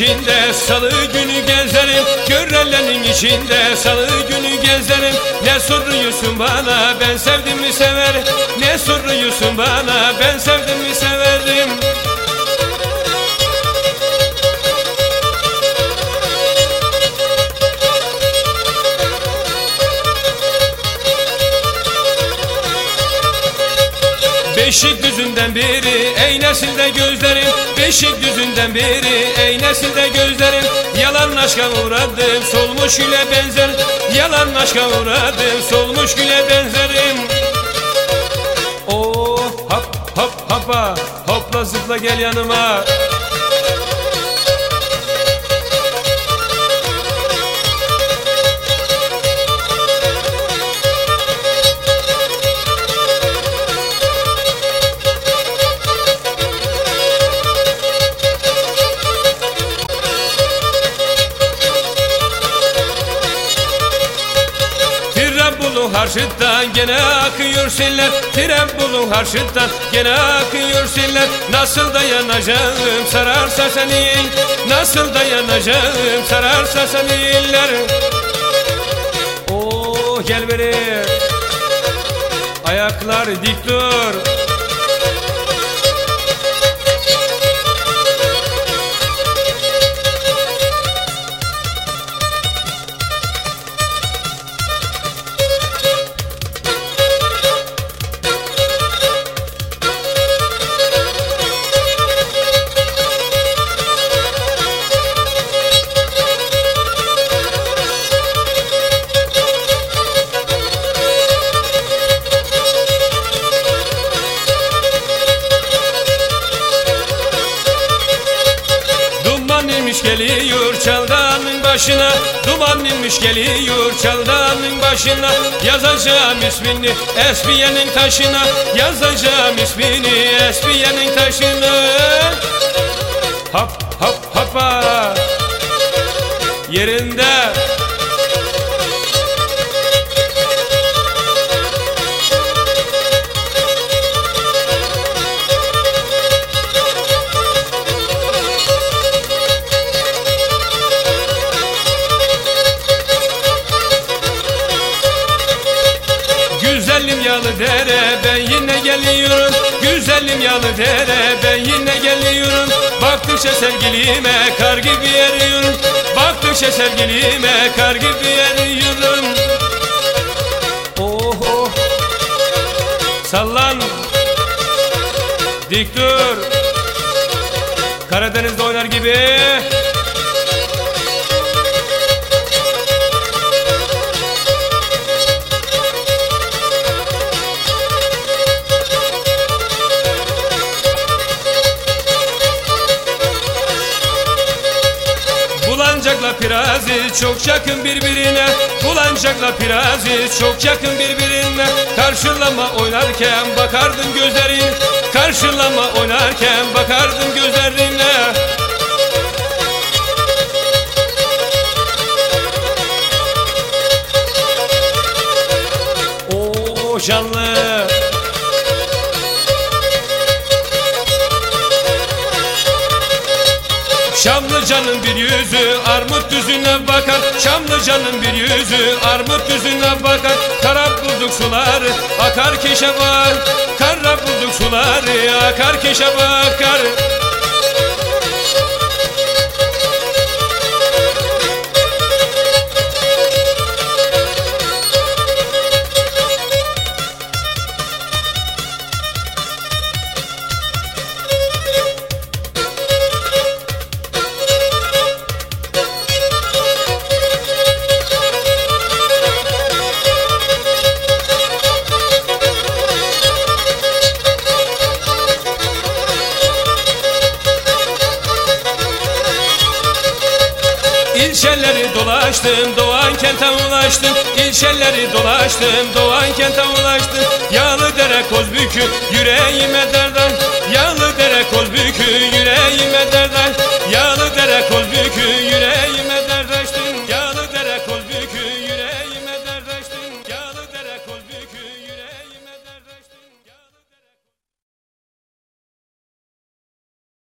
içinde salı günü gezerim. Görelenin içinde salı günü gezerim. Ne soruyorsun bana ben sevdim mi severim? Ne soruyorsun bana ben sevdim biri ey nesilde gözlerim Beşik düzünden biri ey nesilde gözlerim Yalan aşka uğradım. Solmuş güle benzer Yalan aşka uğradım. Solmuş güle benzerim. Oh hop hop hoppa. Hopla zıpla gel yanıma Harçıttan gene akıyor seller Tren bulu harçıttan gene akıyor seller Nasıl dayanacağım sararsa seni Nasıl dayanacağım sararsa seni eller Oh gel beri Ayaklar dik dur inmiş geliyor çaldanın başına. Duman inmiş geliyor çaldanın başına. Yazacağım ismini Esmiye'nin taşına. Yazacağım ismini Esmiye'nin taşına. Hop hop hoppa Yerinde Yalı dere ben yine geliyorum. Güzelim yalı dere ben yine geliyorum. Baktıkça sevgilime kar gibi eriyorum. Baktıkça sevgilime kar gibi eriyorum. Oh Sallan. Dik dur. Karadeniz'de oynar gibi pirazi çok yakın birbirine. Bulancakla pirazi çok yakın birbirine. Karşılama oynarken bakardın gözlerin Karşılama oynarken bakardın gözlerine. O canlı Şamlıcanın bir yüzü armut düzüne bakar. Şamlıcanın bir yüzü armut düzüne bakar. Kara bulduk suları akar keşe var Kara bulduk suları akar keşe bakar İlçeleri dolaştım, Doğan kente ulaştım. İlçeleri dolaştım, Doğan kente ulaştım. Yağlı dere kozbükü, yüreğime derdan Yağlı dere kozbükü,